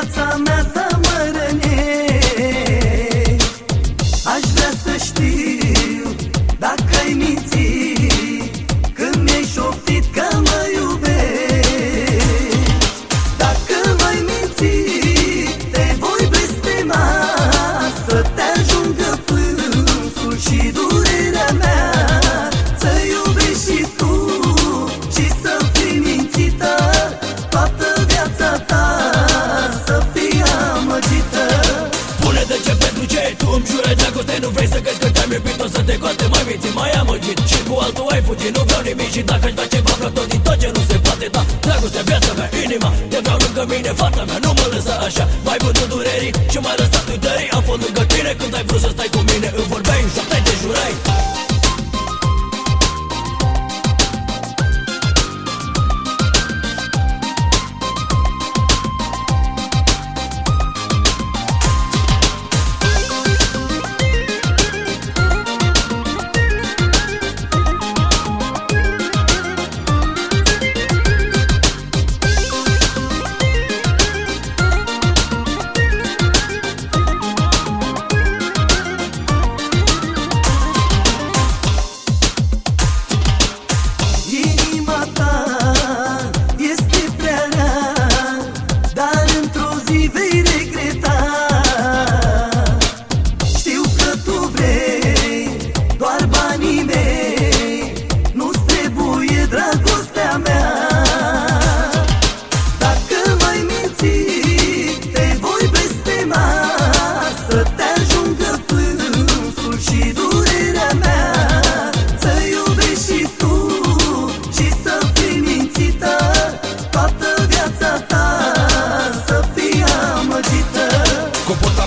viața mea Cum jură dragoste nu vrei să găsi că te-am iubit O să te coste mai minții, mai amăgit. Și cu altul ai fugit, nu vreau nimic Și dacă-și face baflă tot din tot ce nu se poate Da, dragostea, viața mea, inima Te vreau lângă mine, fata mea, nu mă lăsa așa. Mai văzut durerii și mai lăsat uitării Am fost lângă tine când ai vrut să stai cu mine Îmi vorbeai și te jură.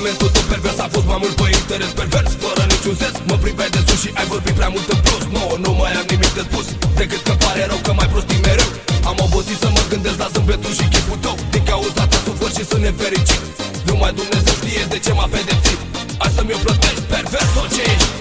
comportamentul tău pervers A fost mai mult pe interes pervers Fără niciun sens. Mă priveai de sus și ai vorbit prea mult în plus. No, nu mai am nimic de spus Decât că pare rău că mai prostii mereu. Am obosit să mă gândesc la zâmbetul și chipul tău Din cauza ta sufăr și sunt nefericit. Numai Dumnezeu știe de ce m-a pedepsit. Hai să-mi o plătești pervers, o ești.